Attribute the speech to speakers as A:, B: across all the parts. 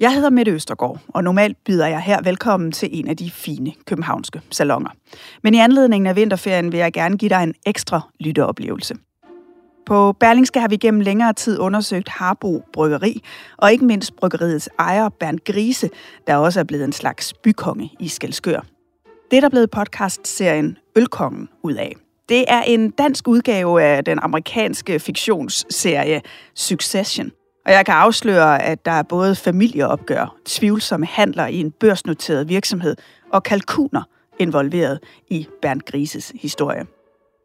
A: Jeg hedder Mette Østergaard, og normalt byder jeg her velkommen til en af de fine københavnske salonger. Men i anledningen af vinterferien vil jeg gerne give dig en ekstra lytteoplevelse. På Berlingske har vi gennem længere tid undersøgt Harbo Bryggeri, og ikke mindst bryggeriets ejer Bernd Grise, der også er blevet en slags bykonge i Skelskør. Det er der blevet podcast-serien Ølkongen ud af. Det er en dansk udgave af den amerikanske fiktionsserie Succession. Og jeg kan afsløre, at der er både familieopgør, tvivlsomme handler i en børsnoteret virksomhed og kalkuner involveret i Bernd Grises historie.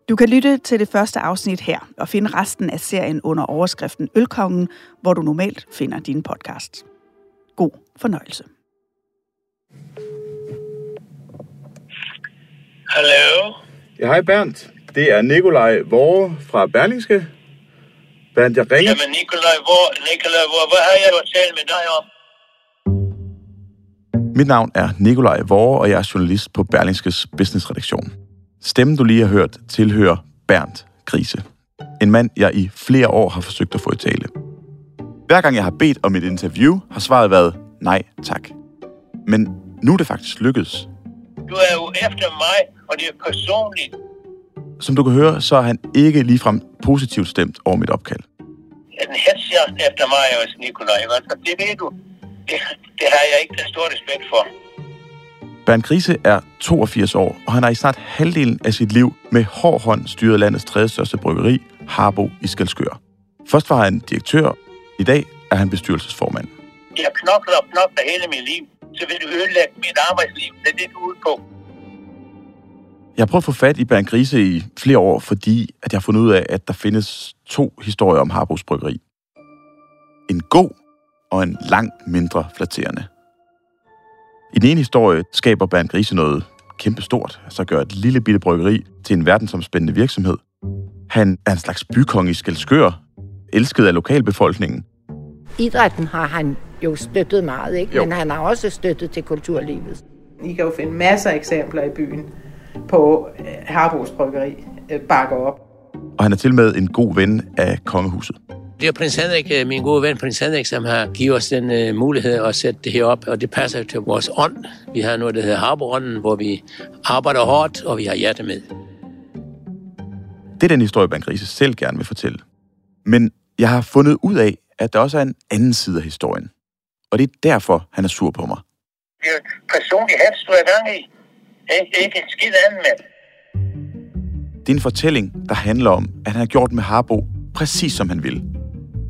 A: Du kan lytte til det første afsnit her og finde resten af serien under overskriften Ølkongen, hvor du normalt finder din podcast. God fornøjelse.
B: Hallo?
C: Ja, hej Bernd. Det er Nikolaj Vore fra Berlingske. Bernd, jeg ringer...
B: Jamen Nikolaj, hvor, Nikolaj, hvor, hvad har jeg jo talt med dig om?
C: Mit navn er Nikolaj Vore, og jeg er journalist på Berlingskes businessredaktion. Stemmen, du lige har hørt, tilhører Bernd Grise. En mand, jeg i flere år har forsøgt at få i tale. Hver gang jeg har bedt om et interview, har svaret været nej tak. Men nu er det faktisk lykkedes.
B: Du er jo efter mig, og det er personligt.
C: Som du kan høre, så er han ikke ligefrem positivt stemt over mit opkald.
B: En hedsjagt efter mig også, Nikolaj. Altså, det ved du. Det, det har jeg ikke den store respekt for.
C: Bernd Grise er 82 år, og han har i snart halvdelen af sit liv med hård hånd styret landets tredje største bryggeri, Harbo i Skelskør. Først var han direktør, i dag er han bestyrelsesformand.
B: Jeg knokler og knokler hele mit liv, så vil du ødelægge mit arbejdsliv. Det er det, du er ude på.
C: Jeg har prøvet at få fat i Bernd Grise i flere år, fordi at jeg har fundet ud af, at der findes to historier om Harbos Bryggeri. En god og en langt mindre flatterende. I den ene historie skaber Bernd Grise noget kæmpestort, altså gør et lille bitte bryggeri til en verdensomspændende virksomhed. Han er en slags bykonge i Skelskør, elsket af lokalbefolkningen.
D: Idrætten har han jo støttet meget, ikke?
C: Jo.
D: men han har også støttet til kulturlivet.
E: I kan jo finde masser af eksempler i byen på øh, Harbos Bryggeri øh, bakker op.
C: Og han er til med en god ven af kongehuset.
F: Det er prins Henrik, øh, min gode ven prins Henrik, som har givet os den uh, mulighed at sætte det her op, og det passer til vores ånd. Vi har noget, der hedder Harborånden, hvor vi arbejder hårdt, og vi har hjerte med.
C: Det er den historie, Bernd Grise selv gerne vil fortælle. Men jeg har fundet ud af, at der også er en anden side af historien. Og det er derfor, han er sur på mig.
B: Det er jo personlig hats, du er gang i. Ikke, ikke en skid anden med.
C: Det er en fortælling, der handler om, at han har gjort med Harbo præcis som han ville.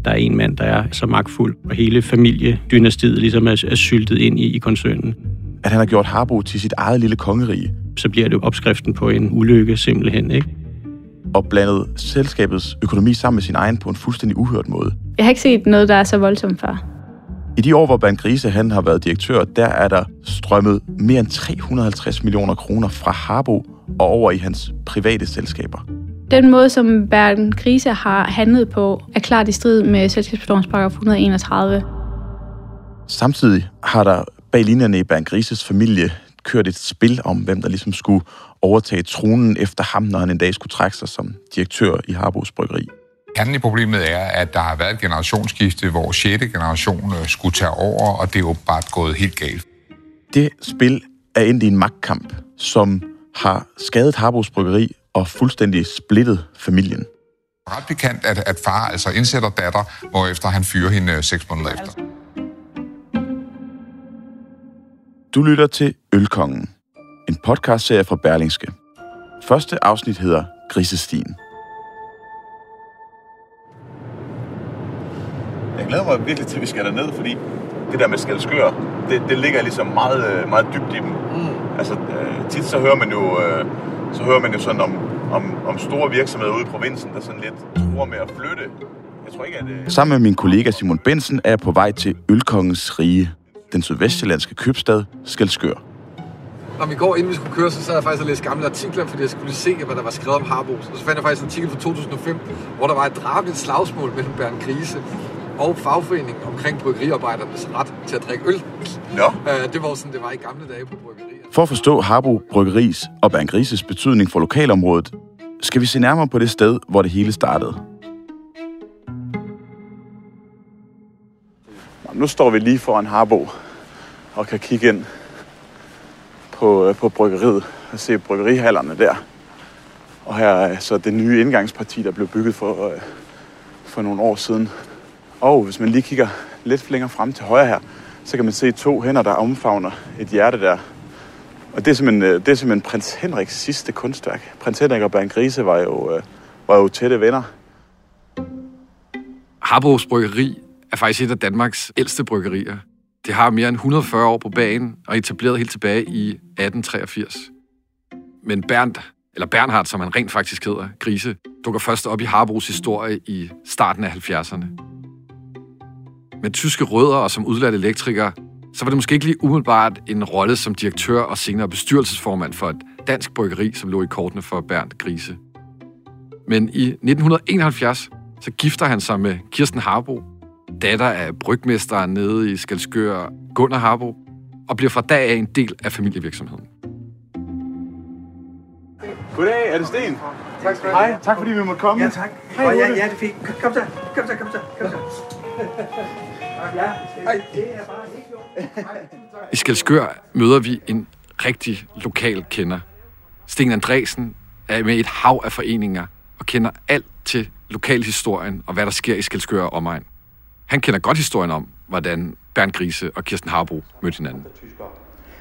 G: Der er en mand, der er så magtfuld, og hele familiedynastiet ligesom er, er syltet ind i, i koncernen.
C: At han har gjort Harbo til sit eget lille kongerige,
G: Så bliver det jo opskriften på en ulykke simpelthen, ikke?
C: og blandet selskabets økonomi sammen med sin egen på en fuldstændig uhørt måde.
H: Jeg har ikke set noget, der er så voldsomt før.
C: I de år, hvor Bernd Grise han har været direktør, der er der strømmet mere end 350 millioner kroner fra Harbo og over i hans private selskaber.
H: Den måde, som Bergen Grise har handlet på, er klart i strid med selskabslovens paragraf 131.
C: Samtidig har der bag linjerne i Bernd Grises familie kørt et spil om, hvem der ligesom skulle overtage tronen efter ham, når han en dag skulle trække sig som direktør i Harbos Bryggeri.
I: Kernen i problemet er, at der har været et generationsskifte, hvor 6. generation øh, skulle tage over, og det er bare gået helt galt.
C: Det spil er endt i en magtkamp, som har skadet Harbos Bryggeri og fuldstændig splittet familien.
I: Ret bekendt, at, at far altså indsætter datter, hvorefter han fyrer hende øh, seks måneder efter.
C: Du lytter til Ølkongen, en podcastserie fra Berlingske. Første afsnit hedder Grisestien. Jeg glæder mig virkelig til, at vi skal derned, fordi det der med Skalskør, det, det ligger ligesom meget, øh, meget dybt i dem. Mm. Altså, øh, tit så hører man jo, øh, så hører man jo sådan om, om, om store virksomheder ude i provinsen, der sådan lidt tror med at flytte. Jeg tror ikke, at... Øh... Sammen med min kollega Simon Bensen er jeg på vej til Ølkongens Rige, den sydvestjyllandske købstad Skalskør.
J: når vi går, inden vi skulle køre, så sad jeg faktisk og læste gamle artikler, fordi jeg skulle lige se, hvad der var skrevet om Harbo. Og så fandt jeg faktisk en artikel fra 2005, hvor der var et drabeligt slagsmål mellem Bernd Grise og fagforeningen omkring bryggeriarbejdernes ret til at drikke øl.
C: Ja.
J: Øh, det var sådan, det var i gamle dage på bryggerier.
C: For at forstå Harbo Bryggeris og Bernd Grises betydning for lokalområdet, skal vi se nærmere på det sted, hvor det hele startede. Nu står vi lige foran Harbo og kan kigge ind på, øh, på bryggeriet og se bryggerihallerne der. Og her er så det nye indgangsparti, der blev bygget for, øh, for nogle år siden. Og hvis man lige kigger lidt længere frem til højre her, så kan man se to hænder, der omfavner et hjerte der. Og det er simpelthen, øh, det er simpelthen prins Henriks sidste kunstværk. Prins Henrik og Bernd Grise var jo, øh, var jo tætte venner.
J: Harbos Bryggeri er faktisk et af Danmarks ældste bryggerier. Det har mere end 140 år på banen og etableret helt tilbage i 1883. Men Bernd, eller Bernhard, som han rent faktisk hedder, Grise, dukker først op i Harbos historie i starten af 70'erne. Med tyske rødder og som udlært elektriker, så var det måske ikke lige umiddelbart en rolle som direktør og senere bestyrelsesformand for et dansk bryggeri, som lå i kortene for Bernd Grise. Men i 1971, så gifter han sig med Kirsten Harbo, datter af brygmesteren nede i Skalskør, Gunnar Harbo, og bliver fra dag af en del af familievirksomheden.
C: Goddag, er det Sten?
K: Tak skal
C: du have. Hej, tak fordi vi måtte komme.
K: Ja, tak. Hej, ja, ja, det er fint. Kom så, kom så, kom så, kom så. Ja, det er bare helt
J: I Skalskør møder vi en rigtig lokal kender. Sten Andresen er med i et hav af foreninger og kender alt til lokalhistorien og hvad der sker i Skalskør og omegn. Han kender godt historien om, hvordan Bernd Grise og Kirsten Harbo mødte hinanden.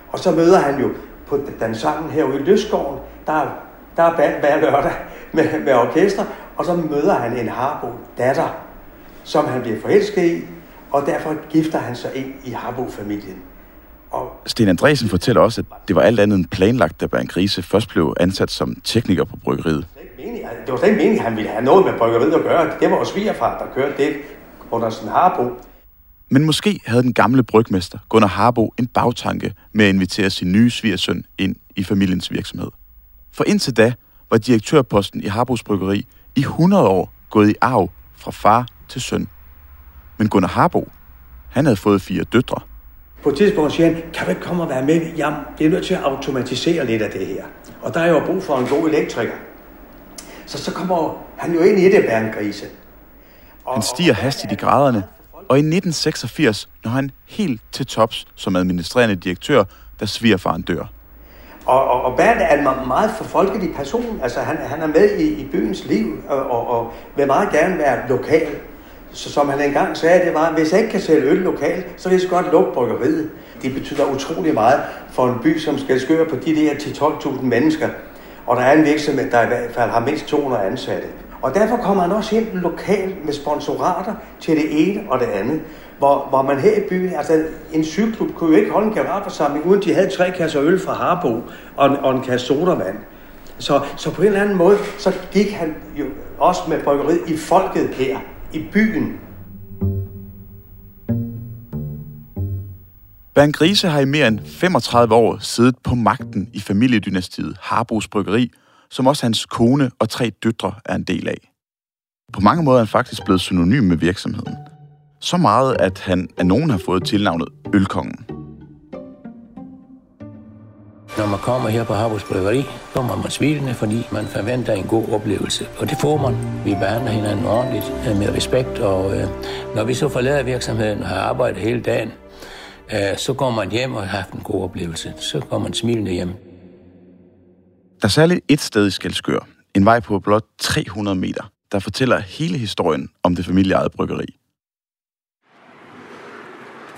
K: Og så møder han jo på den sangen herude i Løsgården, der er, der er band hver lørdag med, med orkester, og så møder han en Harbo datter, som han bliver forelsket i, og derfor gifter han sig ind i Harbo-familien.
C: Og Sten Andresen fortæller også, at det var alt andet end planlagt, da Bernd Grise først blev ansat som tekniker på bryggeriet.
K: Det var slet ikke meningen, at han ville have noget med bryggeriet at gøre. Det var jo svigerfar, der kørte det under sådan Harbo.
C: Men måske havde den gamle brygmester Gunnar Harbo en bagtanke med at invitere sin nye svigersøn ind i familiens virksomhed. For indtil da var direktørposten i Harbos Bryggeri i 100 år gået i arv fra far til søn. Men Gunnar Harbo, han havde fået fire døtre.
K: På et tidspunkt siger han, kan du ikke komme og være med? Jamen, det er nødt til at automatisere lidt af det her. Og der er jo brug for en god elektriker. Så så kommer han jo ind i det, Bernd Grise.
C: Han stiger hastigt i graderne, og i 1986 når han helt til tops som administrerende direktør, da svigerfaren dør.
K: Og, og, og Bernd er en meget forfolkelig person. Altså, han, han er med i, i byens liv, og, og, og vil meget gerne være lokal. Så som han engang sagde, det var, hvis jeg ikke kan sælge øl lokalt, så vil jeg så godt lukke bryggeriet. Det betyder utrolig meget for en by, som skal skøre på de der 10-12.000 mennesker. Og der er en virksomhed, der i hvert fald har mindst 200 ansatte. Og derfor kommer han også ind lokalt med sponsorater til det ene og det andet. Hvor, hvor man her i byen, altså en cykelklub kunne jo ikke holde en generalforsamling, uden de havde tre kasser øl fra Harbo og en, og en kasse sodavand. Så, så på en eller anden måde, så gik han jo også med bryggeriet i folket her, i byen.
C: Bernd Grise har i mere end 35 år siddet på magten i familiedynastiet Harbos Bryggeri, som også hans kone og tre døtre er en del af. På mange måder er han faktisk blevet synonym med virksomheden. Så meget, at han af nogen har fået tilnavnet Ølkongen.
F: Når man kommer her på Harbos Bryggeri, kommer man smilende, fordi man forventer en god oplevelse. Og det får man. Vi behandler hinanden ordentligt, øh, med respekt, og øh, når vi så forlader virksomheden og har arbejdet hele dagen, øh, så går man hjem og har haft en god oplevelse. Så går man smilende hjem.
C: Der er særligt et sted i Skelskør, en vej på blot 300 meter, der fortæller hele historien om det familieejede bryggeri.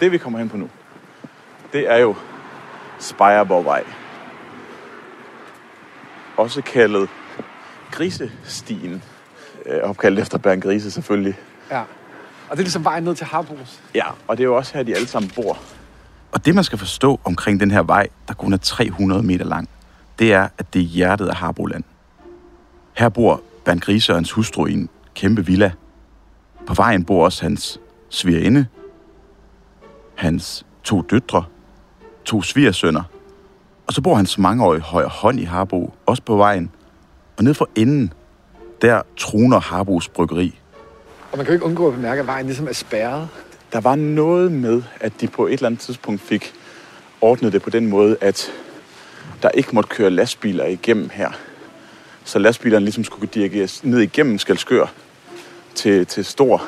C: Det vi kommer hen på nu, det er jo Spejerborgvej. Også kaldet Grisestien. Øh, opkaldt efter Bernd Grise selvfølgelig.
J: Ja, og det er ligesom vejen ned til Harbos.
C: Ja, og det er jo også her, de alle sammen bor. Og det, man skal forstå omkring den her vej, der kun er 300 meter lang, det er, at det er hjertet af Harboland. Her bor Bernd Grise og hans hustru i en kæmpe villa. På vejen bor også hans svigerinde, hans to døtre, to svigersønner Og så bor hans mangeårige højre hånd i Harbo, også på vejen. Og ned for enden, der troner Harbos bryggeri.
J: Og man kan jo ikke undgå at bemærke, at vejen ligesom er spærret.
C: Der var noget med, at de på et eller andet tidspunkt fik ordnet det på den måde, at der ikke måtte køre lastbiler igennem her. Så lastbilerne ligesom skulle dirigeres ned igennem Skalskør til, til stor,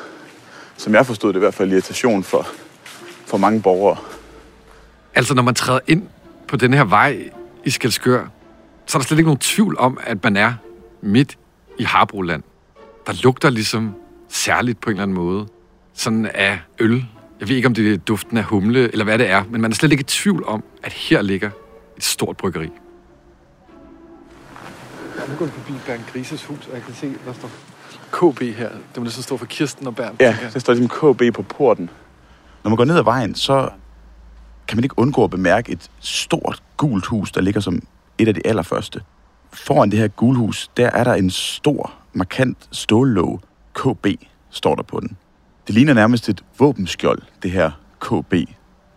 C: som jeg forstod det i hvert fald, irritation for, for mange borgere.
J: Altså, når man træder ind på den her vej i Skalskør, så er der slet ikke nogen tvivl om, at man er midt i Harbroland. Der lugter ligesom særligt på en eller anden måde. Sådan af øl. Jeg ved ikke, om det er duften af humle, eller hvad det er, men man er slet ikke i tvivl om, at her ligger et stort bryggeri. Nu går vi forbi Bernd Grises hus, og jeg kan se, der står KB her. Det må så stå for Kirsten og Bernd.
C: Ja, der står ligesom KB på porten. Når man går ned ad vejen, så kan man ikke undgå at bemærke et stort gult hus, der ligger som et af de allerførste. Foran det her gulhus, der er der en stor, markant stållåg. KB står der på den. Det ligner nærmest et våbenskjold, det her KB,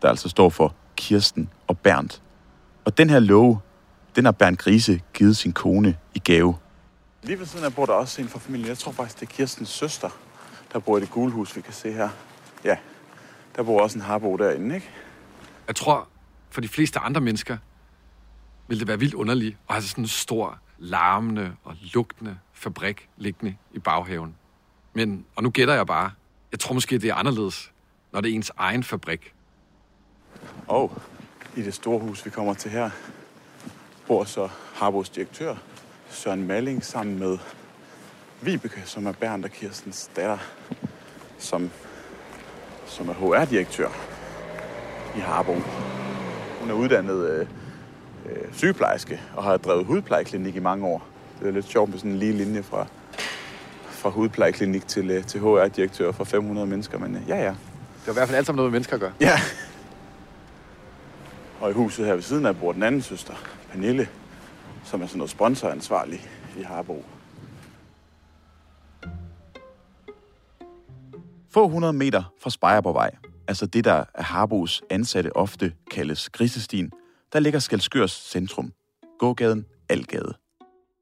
C: der altså står for Kirsten og Bernd. Og den her låge, den har Bernd Grise givet sin kone i gave. Lige ved siden af bor der også en fra familien. Jeg tror faktisk, det er Kirstens søster, der bor i det gule hus, vi kan se her. Ja, der bor også en harbo derinde, ikke?
J: Jeg tror, for de fleste andre mennesker, vil det være vildt underligt at have sådan en stor, larmende og lugtende fabrik liggende i baghaven. Men, og nu gætter jeg bare, jeg tror måske, det er anderledes, når det er ens egen fabrik.
C: Og i det store hus, vi kommer til her, bor så Harbos direktør, Søren Malling, sammen med Vibeke, som er Bernd og Kirstens datter, som, som er HR-direktør i Harbo. Hun er uddannet øh, øh, sygeplejerske og har drevet hudplejeklinik i mange år. Det er lidt sjovt med sådan en lige linje fra, fra hudplejeklinik til, øh, til HR-direktør for 500 mennesker, men øh, ja, ja.
J: Det er i hvert fald alt sammen noget med mennesker at gøre.
C: Ja. Og i huset her ved siden af bor den anden søster, Pernille, som er sådan noget sponsoransvarlig i Harbo. Få 100 meter fra Spejerborgvej, altså det, der er Harbos ansatte ofte kaldes Grisestien, der ligger Skalskørs centrum, gågaden Algade.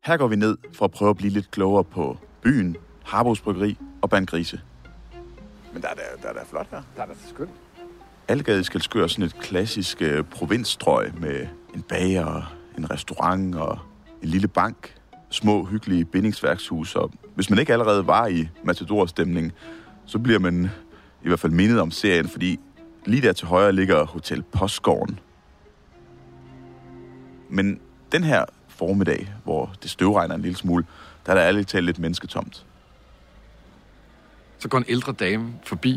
C: Her går vi ned for at prøve at blive lidt klogere på byen, Harbos Bryggeri og Bandgrise. Men der er da, der er flot her.
J: Der er da skønt.
C: Algade i Skalskør er sådan et klassisk øh, provinsstrøg med en bager, en restaurant og en lille bank, små hyggelige bindingsværkshus, og hvis man ikke allerede var i Matador-stemning, så bliver man i hvert fald mindet om serien, fordi lige der til højre ligger Hotel Postgården. Men den her formiddag, hvor det støvregner en lille smule, der er der ærligt talt lidt mennesketomt.
J: Så går en ældre dame forbi.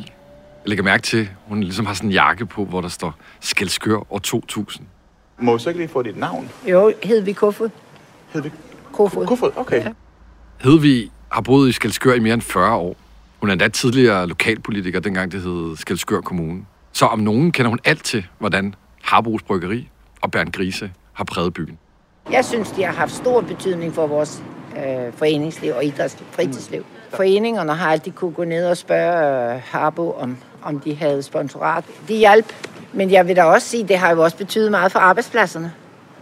J: Jeg lægger mærke til, at hun ligesom har sådan en jakke på, hvor der står Skelskør år 2000.
C: Må jeg så ikke lige få dit navn?
D: Jo, Hedvig Kofod.
C: Hedvig
D: Kofod.
C: Kofod, okay. Ja.
J: Hedvig har boet i Skelskør i mere end 40 år. Hun er endda tidligere lokalpolitiker, dengang det hed Skelskør Kommune. Så om nogen kender hun alt til, hvordan Harbos Bryggeri og Bernd Grise har præget byen.
D: Jeg synes, de har haft stor betydning for vores øh, foreningsliv og idrætsliv, fritidsliv. Foreningerne har altid kunne gå ned og spørge øh, Harbo, om, om de havde sponsorat. De hjalp, men jeg vil da også sige, det har jo også betydet meget for arbejdspladserne.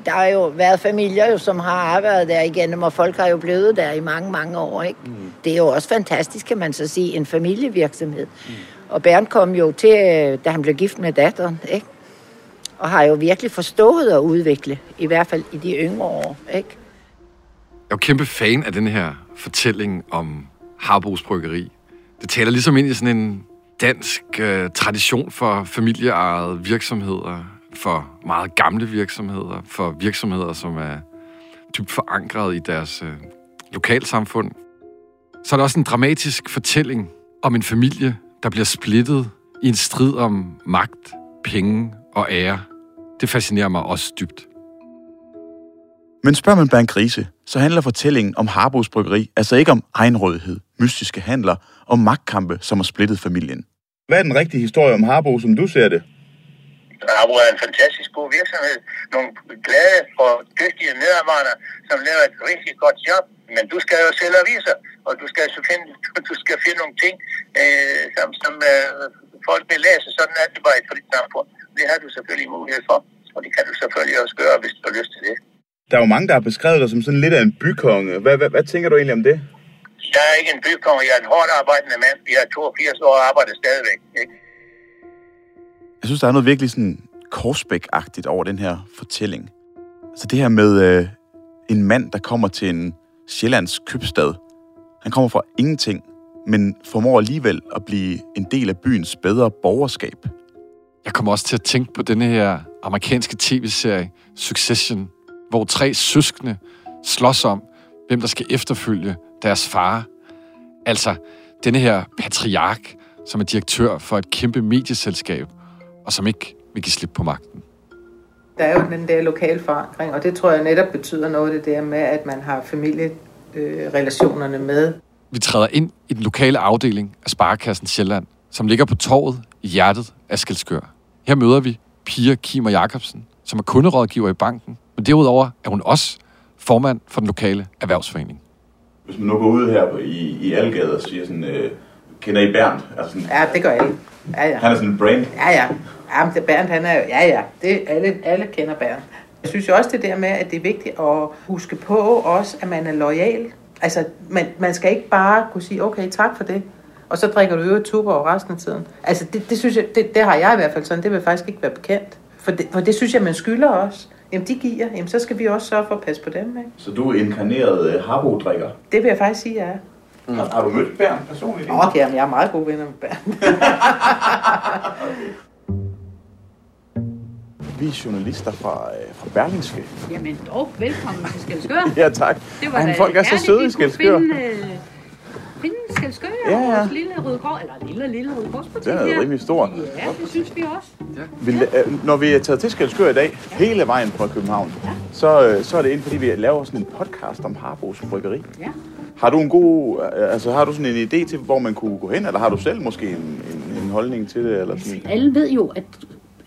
D: Der har jo været familier, jo, som har arbejdet der igennem, og folk har jo blevet der i mange, mange år. Ikke? Mm. Det er jo også fantastisk, kan man så sige, en familievirksomhed. Mm. Og Bernd kom jo til, da han blev gift med datteren, ikke? og har jo virkelig forstået at udvikle, i hvert fald i de yngre år. Ikke?
J: Jeg er jo kæmpe fan af den her fortælling om Harbos Bryggeri. Det taler ligesom ind i sådan en dansk uh, tradition for familieejede virksomheder, for meget gamle virksomheder, for virksomheder, som er dybt forankret i deres uh, lokalsamfund. Så er der også en dramatisk fortælling om en familie, der bliver splittet i en strid om magt, penge og ære. Det fascinerer mig også dybt.
C: Men spørger man Bernd Grise, så handler fortællingen om Harbos Bryggeri altså ikke om egenrådighed, mystiske handler og magtkampe, som har splittet familien. Hvad er den rigtige historie om Harbo, som du ser det?
B: Harbo er en fantastisk god virksomhed. Nogle glade og dygtige medarbejdere, som laver et rigtig godt job. Men du skal jo selv aviser, og du skal, finde, du skal finde nogle ting, øh, som, som øh, folk vil læse. Sådan er det bare i et samfund. Det har du selvfølgelig mulighed for. Og det kan du selvfølgelig også gøre, hvis du har lyst til det.
C: Der er jo mange, der har beskrevet dig som sådan lidt af en bykonge. Hvad, hvad, hvad tænker du egentlig om det?
B: Jeg er ikke en bykonge, jeg er en hårdt arbejdende mand. Jeg er 82 år og arbejder stadigvæk. Ikke?
C: Jeg synes, der er noget virkelig sådan Korsbæk-agtigt over den her fortælling. Så det her med øh, en mand, der kommer til en Sjællands købstad. Han kommer fra ingenting, men formår alligevel at blive en del af byens bedre borgerskab.
J: Jeg kommer også til at tænke på denne her amerikanske tv-serie Succession, hvor tre søskende slås om, hvem der skal efterfølge deres far. Altså, denne her patriark, som er direktør for et kæmpe medieselskab, og som ikke vil give slip på magten.
E: Der er jo den der lokale forankring, og det tror jeg netop betyder noget det der med, at man har familierelationerne med.
J: Vi træder ind i den lokale afdeling af Sparekassen Sjælland, som ligger på torvet i hjertet af Skelskør. Her møder vi Pia Kimer Jacobsen, som er kunderådgiver i banken, men derudover er hun også formand for den lokale erhvervsforening.
C: Hvis man nu går ud her i, i Algade og siger sådan, øh, kender I Bernd? Altså sådan,
E: Ja, det gør alle. Ja, ja.
C: Han er sådan en brand.
E: Ja, ja. Ja, men det Bernd, han er ja, ja. Det, alle, alle kender Bernd. Jeg synes jo også det der med, at det er vigtigt at huske på også, at man er lojal. Altså, man, man skal ikke bare kunne sige, okay, tak for det, og så drikker du øvrigt tuber resten af tiden. Altså, det, det synes jeg, det, det har jeg i hvert fald sådan, det vil faktisk ikke være bekendt. For det, for det synes jeg, man skylder os. Jamen, de giver, jamen, så skal vi også sørge for at passe på dem, ikke?
C: Så du er inkarneret øh, harbo-drikker.
E: Det vil jeg faktisk sige, er.
C: Mm. Har, har du mødt Bernd personligt?
E: Okay, jamen, jeg er meget god venner med Bernd.
C: Vi er journalister fra, øh, fra Berlingske.
L: Jamen dog, velkommen til Skelskør.
C: Ja, tak.
L: Det var
C: Ej, folk er så søde i
L: kunne
C: Skelskør.
L: Finde, øh, finde Skelskør,
C: Ja,
L: ja,
C: ja.
L: vores lille Rødegård, eller lille, lille Rødegårdsbutik
C: Den er jo
L: her.
C: rimelig stor.
L: Ja, det synes vi også.
C: Vi, øh, når vi er taget til Skelskør i dag, hele vejen fra København, så, øh, så er det ind, fordi vi laver sådan en podcast om Harbos Bryggeri.
L: Ja.
C: Har du en god, øh, altså har du sådan en idé til, hvor man kunne gå hen, eller har du selv måske en, en, en holdning til det? Eller sådan?
L: Alle ved jo, at,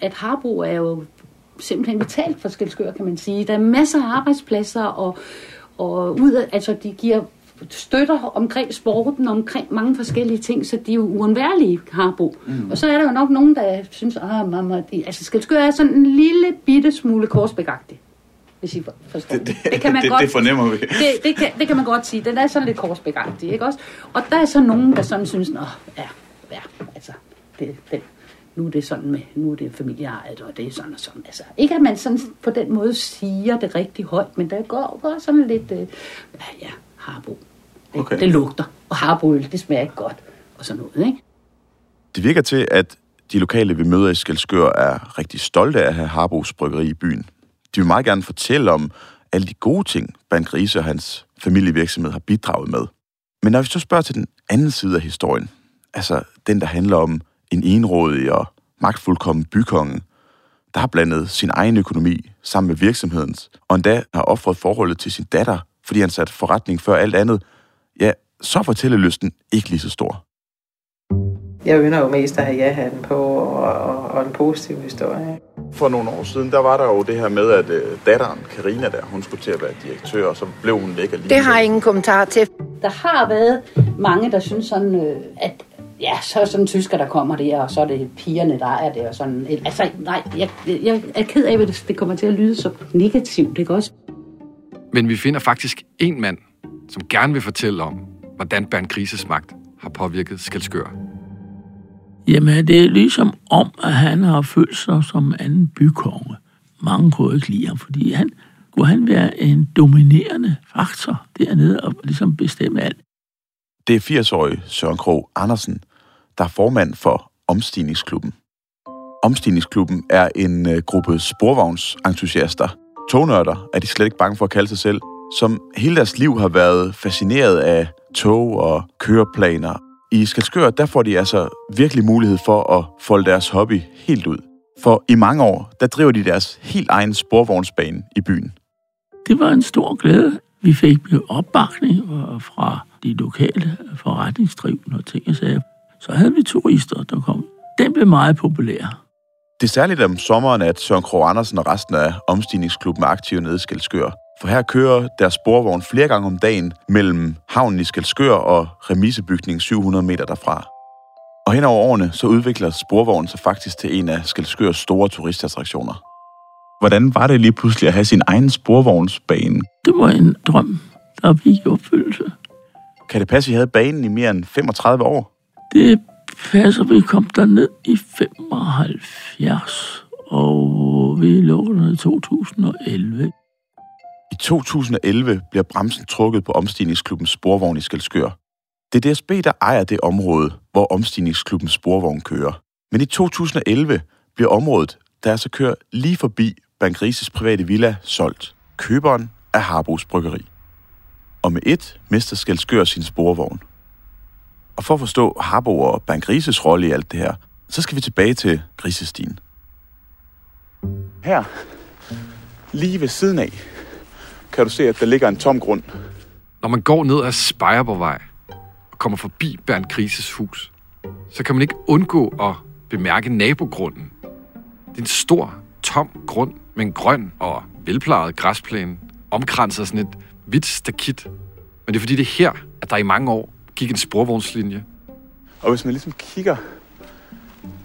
L: at Harbo er jo simpelthen vitalt for Skelskør, kan man sige. Der er masser af arbejdspladser, og, og ud af, altså, de giver støtter omkring sporten, omkring mange forskellige ting, så de er jo uundværlige, Harbo. Mm. Og så er der jo nok nogen, der synes, ah, mamma, de, altså Skelskør er sådan en lille bitte smule korsbækagtig. Hvis I forstår.
C: Det, det,
L: det kan man
C: det,
L: godt,
C: det fornemmer vi.
L: det, det, kan, det kan man godt sige. Den er sådan lidt korsbækagtig, ikke også? Og der er så nogen, der sådan synes, Nå, ja, ja, altså, det, det, nu er det sådan med, nu er det familieejet, og det er sådan og sådan. Altså, ikke at man sådan på den måde siger det rigtig højt, men der går, går sådan lidt, øh, ja, ja, harbo. Det,
C: Okay.
L: det lugter, og harboøl, det smager ikke godt, og sådan noget, ikke?
C: Det virker til, at de lokale, vi møder i Skelskør, er rigtig stolte af at have Harbos Bryggeri i byen. De vil meget gerne fortælle om alle de gode ting, Bernd Grise og hans familievirksomhed har bidraget med. Men når vi så spørger til den anden side af historien, altså den, der handler om en enrådig og magtfuldkommen bykonge, der har blandet sin egen økonomi sammen med virksomhedens, og endda har offret forholdet til sin datter, fordi han satte forretning før alt andet, ja, så er fortællelysten ikke lige så stor.
E: Jeg ynder jo mest at have ja-hatten på, og, og, og en positiv historie.
C: For nogle år siden, der var der jo det her med, at øh, datteren, Karina der, hun skulle til at være direktør, og så blev hun ikke alligevel.
D: Det har jeg ingen kommentar til.
L: Der har været mange, der synes sådan, øh, at ja, så er sådan tysker, der kommer der, og så er det pigerne, der er det, og sådan. Altså, nej, jeg, jeg er ked af, at det kommer til at lyde så negativt, ikke også?
J: Men vi finder faktisk en mand, som gerne vil fortælle om, hvordan Bernd Grises magt har påvirket Skelskør.
M: Jamen, det er ligesom om, at han har følt sig som anden bykonge. Mange kunne ikke lide ham, fordi han kunne han være en dominerende faktor dernede og ligesom bestemme alt.
C: Det er 80-årige Søren Krog Andersen, der er formand for Omstigningsklubben. Omstigningsklubben er en øh, gruppe sporvognsentusiaster. Tognørder er de slet ikke bange for at kalde sig selv, som hele deres liv har været fascineret af tog og køreplaner. I Skalskør, der får de altså virkelig mulighed for at folde deres hobby helt ud. For i mange år, der driver de deres helt egen sporvognsbane i byen.
M: Det var en stor glæde. Vi fik opbakning øh, fra de lokale forretningsdrivende og ting og sager. Så havde vi turister, der kom. Den blev meget populær.
C: Det er særligt om sommeren, at Søren Krog Andersen og resten af omstigningsklubben er aktive nede i Skelskør. For her kører deres sporvogn flere gange om dagen mellem havnen i Skelskør og remisebygningen 700 meter derfra. Og hen over årene, så udvikler sporvognen sig faktisk til en af Skelskørs store turistattraktioner. Hvordan var det lige pludselig at have sin egen sporvognsbane?
M: Det var en drøm, der gik i opfyldelse.
C: Kan det passe, at I havde banen i mere end 35 år?
M: Det passer, vi kom derned i 75, og vi lukkede den i 2011.
C: I 2011 bliver bremsen trukket på omstigningsklubben Sporvogn i Skelskør. Det er DSB, der ejer det område, hvor omstigningsklubben Sporvogn kører. Men i 2011 bliver området, der altså kører lige forbi Bankrises private villa, solgt. Køberen er Harbos Bryggeri. Og med et mister Skelskør sin sporvogn. Og for at forstå Harbo og Bankrises rolle i alt det her, så skal vi tilbage til Grisestien. Her, lige ved siden af, kan du se, at der ligger en tom grund.
J: Når man går ned ad Spejerborgvej og kommer forbi Bernd Grises hus, så kan man ikke undgå at bemærke nabogrunden. Det er en stor, tom grund med en grøn og velplejet græsplæne, omkranset af sådan et hvidt stakit. Men det er fordi, det er her, at der i mange år gik en sporvognslinje.
C: Og hvis man ligesom kigger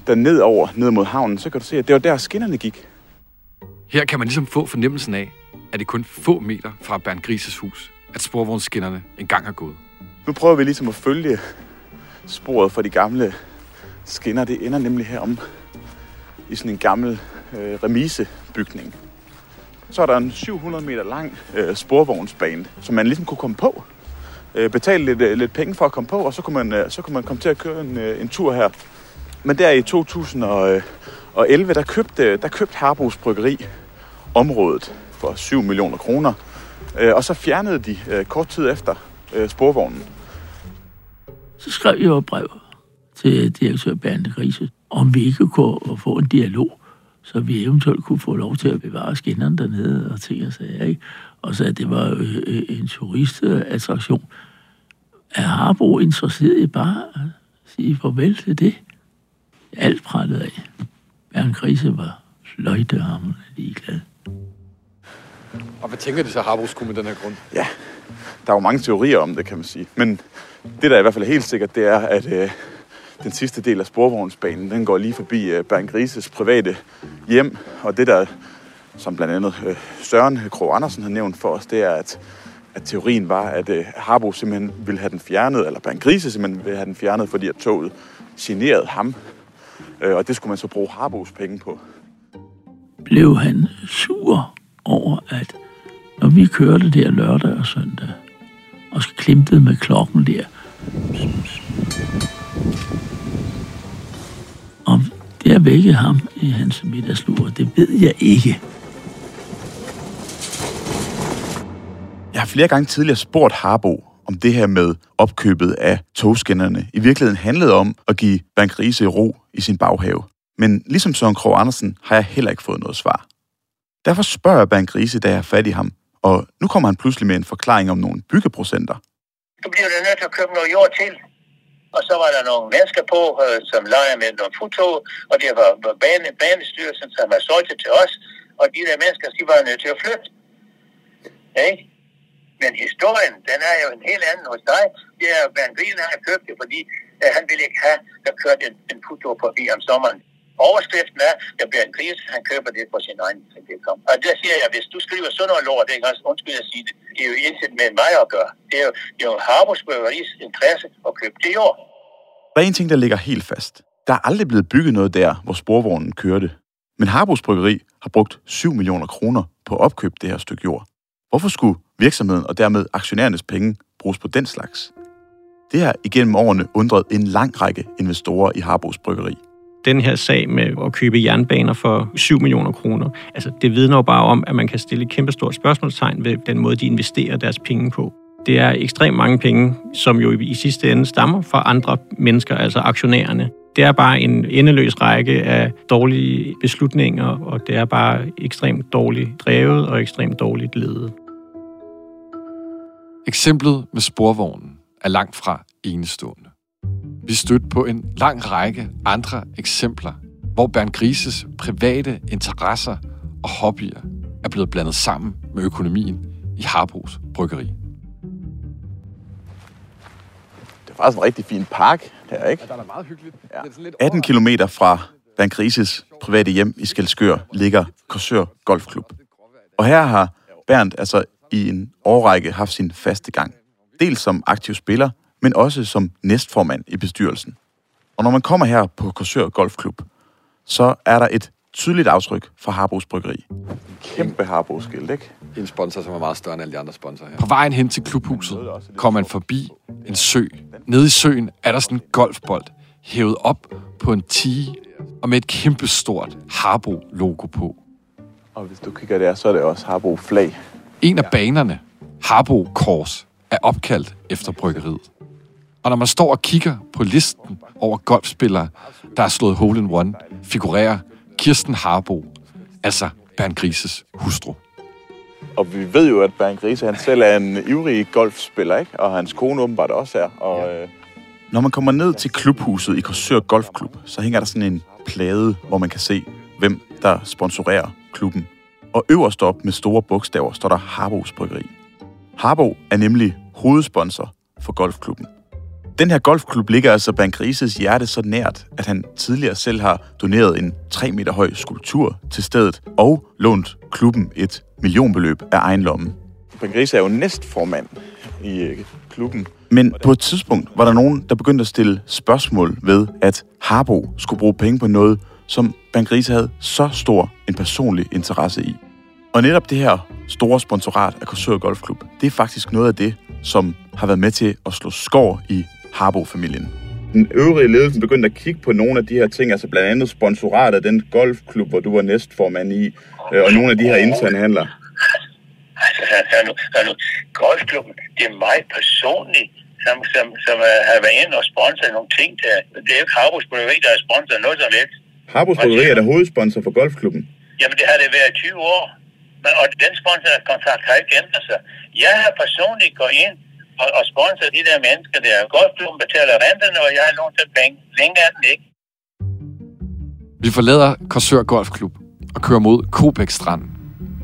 C: derned over, ned mod havnen, så kan du se, at det var der skinnerne gik.
J: Her kan man ligesom få fornemmelsen af, er det kun få meter fra Bernd Grises hus, at sporvognsskinnerne engang har gået.
C: Nu prøver vi ligesom at følge sporet fra de gamle skinner. Det ender nemlig herom i sådan en gammel øh, remisebygning. Så er der en 700 meter lang øh, sporvognsbane, som man ligesom kunne komme på. Øh, betale lidt, øh, lidt penge for at komme på, og så kunne man, øh, så kunne man komme til at køre en, øh, en tur her. Men der i 2011, øh, der købte, der købte Harbos Bryggeri området for 7 millioner kroner. Øh, og så fjernede de øh, kort tid efter øh, sporvognen.
M: Så skrev jeg et brev til direktør Bernd Grise, om vi ikke kunne få en dialog, så vi eventuelt kunne få lov til at bevare skinnerne dernede og ting og sager, ikke? Og så at det var en turistattraktion. Er Harbo interesseret i bare at sige farvel til det? Alt prallede af. Bernd Grise var fløjtehammerende ligeglad.
J: Og hvad tænker de så, Harbo skulle med den her grund?
C: Ja, der er jo mange teorier om det, kan man sige. Men det, der i hvert fald er helt sikkert, det er, at øh, den sidste del af sporvognsbanen, den går lige forbi øh, Bernd Grises private hjem. Og det, der, som blandt andet øh, Søren Krog Andersen har nævnt for os, det er, at, at teorien var, at øh, Harbo simpelthen ville have den fjernet, eller Bernd Grise simpelthen ville have den fjernet, fordi at toget generede ham. Øh, og det skulle man så bruge Harbos penge på.
M: Blev han sur over, at når vi kørte der lørdag og søndag, og klimtede med klokken der, om det har vækket ham i hans middagslur, det ved jeg ikke.
C: Jeg har flere gange tidligere spurgt Harbo, om det her med opkøbet af togskinnerne i virkeligheden handlede om at give Bank Riese ro i sin baghave. Men ligesom Søren Krog Andersen har jeg heller ikke fået noget svar. Derfor spørger jeg Bank Riese, da jeg er fat i ham, og nu kommer han pludselig med en forklaring om nogle byggeprocenter.
B: Du bliver du nødt til at købe noget jord til. Og så var der nogle mennesker på, øh, som leger med nogle futtog, og det var bane, banestyrelsen, som har solgt til os, og de der mennesker, de var nødt til at flytte. Ikke? Men historien, den er jo en helt anden hos dig. Det er, at Van Grisen har købt det, fordi øh, han ville ikke have, der kørte en, en futtog forbi om sommeren. Overskriften er, at Bjørn Gris, han køber det på sin egen kom. Og der siger jeg, hvis du skriver sådan noget lort, det er også undskyld at sige det, det er jo intet med mig at gøre. Det er jo, det er jo Harbos Bøveris interesse at købe det jord.
C: Der er en ting, der ligger helt fast. Der er aldrig blevet bygget noget der, hvor sporvognen kørte. Men Harbos Bryggeri har brugt 7 millioner kroner på at opkøbe det her stykke jord. Hvorfor skulle virksomheden og dermed aktionærernes penge bruges på den slags? Det har igennem årene undret en lang række investorer i Harbos Bryggeri.
G: Den her sag med at købe jernbaner for 7 millioner kroner, altså det vidner jo bare om, at man kan stille et kæmpestort spørgsmålstegn ved den måde, de investerer deres penge på. Det er ekstremt mange penge, som jo i sidste ende stammer fra andre mennesker, altså aktionærerne. Det er bare en endeløs række af dårlige beslutninger, og det er bare ekstremt dårligt drevet og ekstremt dårligt ledet.
J: Eksemplet med sporvognen er langt fra enestående. Vi stødte på en lang række andre eksempler, hvor Bernd Grises private interesser og hobbyer er blevet blandet sammen med økonomien i Harbos Bryggeri.
C: Det er faktisk en rigtig fin park her, ikke?
J: Ja, der er meget hyggeligt.
C: Ja. 18 km fra Bernd Rises private hjem i Skelskør ligger Korsør Golfklub. Og her har Bernd altså i en årrække haft sin faste gang. Dels som aktiv spiller, men også som næstformand i bestyrelsen. Og når man kommer her på Korsør Golfklub, så er der et tydeligt aftryk fra Harbos Bryggeri. Kæmpe Harbos skilt, ikke?
J: En sponsor, som er meget større end alle de andre sponsorer her. På vejen hen til klubhuset kommer man forbi en sø. Nede i søen er der sådan en golfbold hævet op på en tige og med et kæmpe stort Harbo-logo på.
C: Og hvis du kigger der, så er det også Harbo flag.
J: En af banerne, Harbo Kors, er opkaldt efter bryggeriet. Og når man står og kigger på listen over golfspillere, der har slået hole in one, figurerer Kirsten Harbo, altså Bernd Grises hustru.
C: Og vi ved jo, at Bernd Grise han selv er en ivrig golfspiller, ikke? Og hans kone åbenbart også er. Og, øh... Når man kommer ned til klubhuset i Korsør Golfklub, så hænger der sådan en plade, hvor man kan se, hvem der sponsorerer klubben. Og øverst op med store bogstaver står der Harbos Bryggeri. Harbo er nemlig hovedsponsor for golfklubben. Den her golfklub ligger altså Bernd Grises hjerte så nært, at han tidligere selv har doneret en 3 meter høj skulptur til stedet og lånt klubben et millionbeløb af egen lomme. Bernd Grise er jo næstformand i øh, klubben. Men på et tidspunkt var der nogen, der begyndte at stille spørgsmål ved, at Harbo skulle bruge penge på noget, som Bernd Grise havde så stor en personlig interesse i. Og netop det her store sponsorat af Korsør Golfklub, det er faktisk noget af det, som har været med til at slå skår i Harbo-familien. Den øvrige ledelse begyndte at kigge på nogle af de her ting, altså blandt andet sponsorat af den golfklub, hvor du var næstformand i, øh, og nogle af de her interne handler.
B: Altså, hør, nu, hør nu. Golfklubben, det er mig personligt, som, som, som uh, har været inde og sponsoret nogle ting der. Det er jo ikke Harbos Bryggeri, der har sponsoret noget som helst.
C: Harbos Bryggeri er der hovedsponsor for golfklubben.
B: Jamen, det har det været i 20 år. Men, og den sponsorkontrakt har ikke ændret sig. Jeg har personligt gået ind og, og sponsoret de der mennesker der. Golfklubben betaler renterne, og jeg har lånt dem penge. Længere er den ikke.
J: Vi forlader Korsør Golfklub og kører mod Kobæk Strand.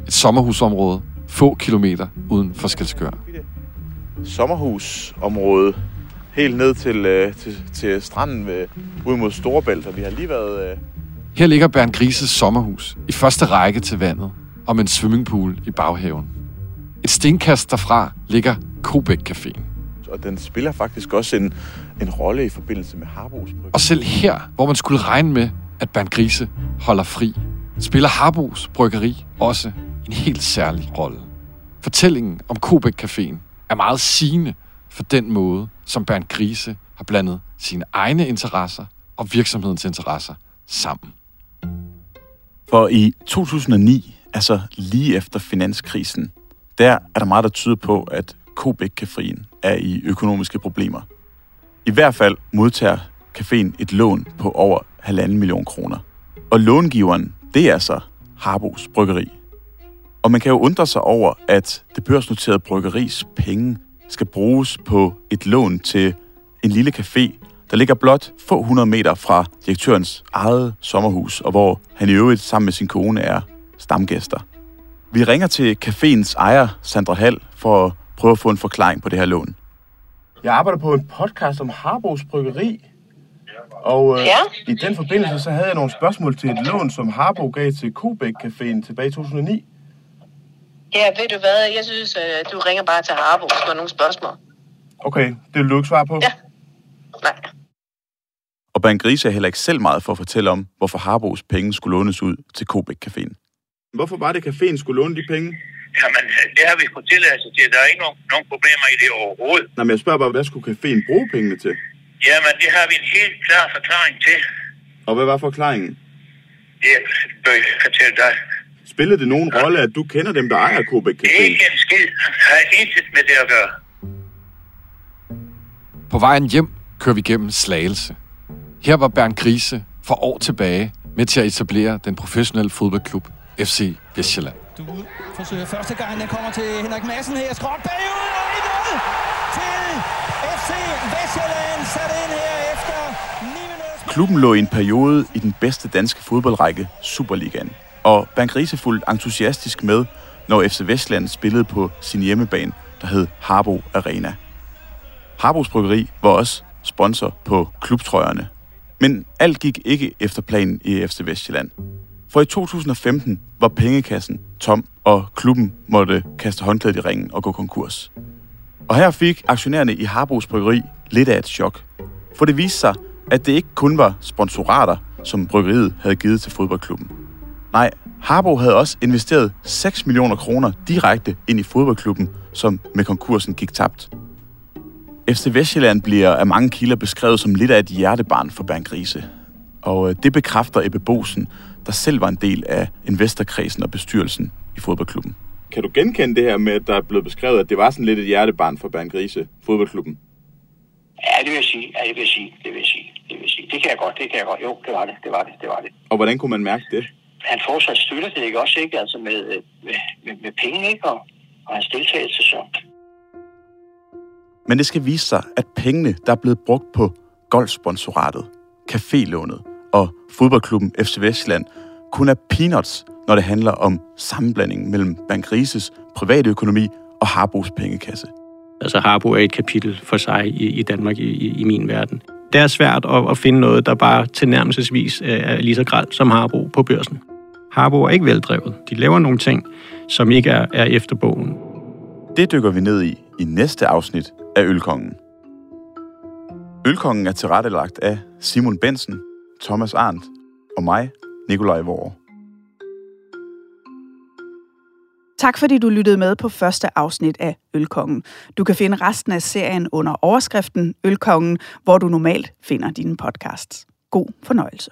J: Et sommerhusområde få kilometer uden for Skelskør.
C: Sommerhusområde helt ned til, øh, til, til stranden ved, ud mod Storebælt, og vi har lige været... Øh...
J: Her ligger Bernd Grises sommerhus i første række til vandet og med en swimmingpool i baghaven. Et stenkast derfra ligger Kobæk Caféen.
C: Og den spiller faktisk også en, en rolle i forbindelse med Harbos
J: Og selv her, hvor man skulle regne med, at Bernd Grise holder fri, spiller Harbos Bryggeri også en helt særlig rolle. Fortællingen om Kobæk Caféen er meget sigende for den måde, som Bernd Grise har blandet sine egne interesser og virksomhedens interesser sammen.
C: For i 2009, altså lige efter finanskrisen, der er der meget, der tyder på, at Kobæk Caféen er i økonomiske problemer. I hvert fald modtager caféen et lån på over halvanden million kroner. Og långiveren, det er så Harbos Bryggeri. Og man kan jo undre sig over, at det børsnoterede bryggeris penge skal bruges på et lån til en lille café, der ligger blot få hundrede meter fra direktørens eget sommerhus, og hvor han i øvrigt sammen med sin kone er stamgæster. Vi ringer til caféens ejer, Sandra Hall, for at prøve at få en forklaring på det her lån. Jeg arbejder på en podcast om Harbos Bryggeri, og øh,
N: Ja.
C: i den forbindelse så havde jeg nogle spørgsmål til et lån, som Harbo gav til Kobæk Caféen tilbage i 2009.
N: Ja, ved du hvad? Jeg synes, øh, du ringer bare til Harbo, hvis du har nogle spørgsmål.
C: Okay, det vil du ikke svare på?
N: Ja. Nej.
C: Og Bernd Grise er heller ikke selv meget for at fortælle om, hvorfor Harbos penge skulle lånes ud til Kobæk Caféen. Hvorfor var det, caféen skulle låne de penge?
B: Jamen, det har vi fået tilladelse til. Der er ikke nogen, nogen problemer i det overhovedet.
C: Nej, men jeg spørger bare, hvad skulle caféen bruge pengene til?
B: Jamen, det har vi en helt klar forklaring til.
C: Og hvad var forklaringen?
B: Det bør jeg fortælle dig.
C: Spillede det nogen rolle, at du kender dem, der ejer Kobæk Caféen?
B: Ikke en skid. Har intet med det at gøre.
J: På vejen hjem kører vi gennem Slagelse. Her var Bernd Grise for år tilbage med til at etablere den professionelle fodboldklub FC Vestjylland.
O: Forsøger første gang, den kommer til Henrik Madsen her. Skråt bagud og 1-0 til FC Vestjylland. Sat ind her efter 9 minutter.
C: Klubben lå i en periode i den bedste danske fodboldrække, Superligaen. Og Bank Riese fulgte entusiastisk med, når FC Vestland spillede på sin hjemmebane, der hed Harbo Arena. Harbos Bryggeri var også sponsor på klubtrøjerne. Men alt gik ikke efter planen i FC Vestjylland. For i 2015 var pengekassen tom, og klubben måtte kaste håndklædet i ringen og gå konkurs. Og her fik aktionærerne i Harbos Bryggeri lidt af et chok. For det viste sig, at det ikke kun var sponsorater, som bryggeriet havde givet til fodboldklubben. Nej, Harbo havde også investeret 6 millioner kroner direkte ind i fodboldklubben, som med konkursen gik tabt. FC Vestjylland bliver af mange kilder beskrevet som lidt af et hjertebarn for Bernd Grise. Og øh, det bekræfter Ebbe Bosen, der selv var en del af investorkredsen og bestyrelsen i fodboldklubben. Kan du genkende det her med, at der er blevet beskrevet, at det var sådan lidt et hjertebarn for Bernd Grise, fodboldklubben?
B: Ja, det vil jeg sige. Ja, det vil jeg sige. Det vil jeg sige. Det vil jeg sige. Det kan jeg godt. Det kan jeg godt. Jo, det var det. Det var det. Det var det.
C: Og hvordan kunne man mærke det?
B: Han fortsat støtter det ikke også, ikke? Altså med, med, med, med penge, ikke? Og, og hans deltagelse, så.
C: Men det skal vise sig, at pengene, der er blevet brugt på golfsponsoratet, cafélånet og fodboldklubben FC Vestland, kun er peanuts, når det handler om sammenblandingen mellem Bank Rises private økonomi og Harbos pengekasse.
G: Altså Harbo er et kapitel for sig i, i Danmark i, i, i min verden. Det er svært at, at finde noget, der bare tilnærmelsesvis er lige så gralt som Harbo på børsen. Harbo er ikke veldrevet. De laver nogle ting, som ikke er, er efter bogen.
C: Det dykker vi ned i i næste afsnit af Ølkongen. Ølkongen er tilrettelagt af Simon Bensen, Thomas Arndt og mig, Nikolaj Vore.
A: Tak fordi du lyttede med på første afsnit af Ølkongen. Du kan finde resten af serien under overskriften Ølkongen, hvor du normalt finder dine podcasts. God fornøjelse.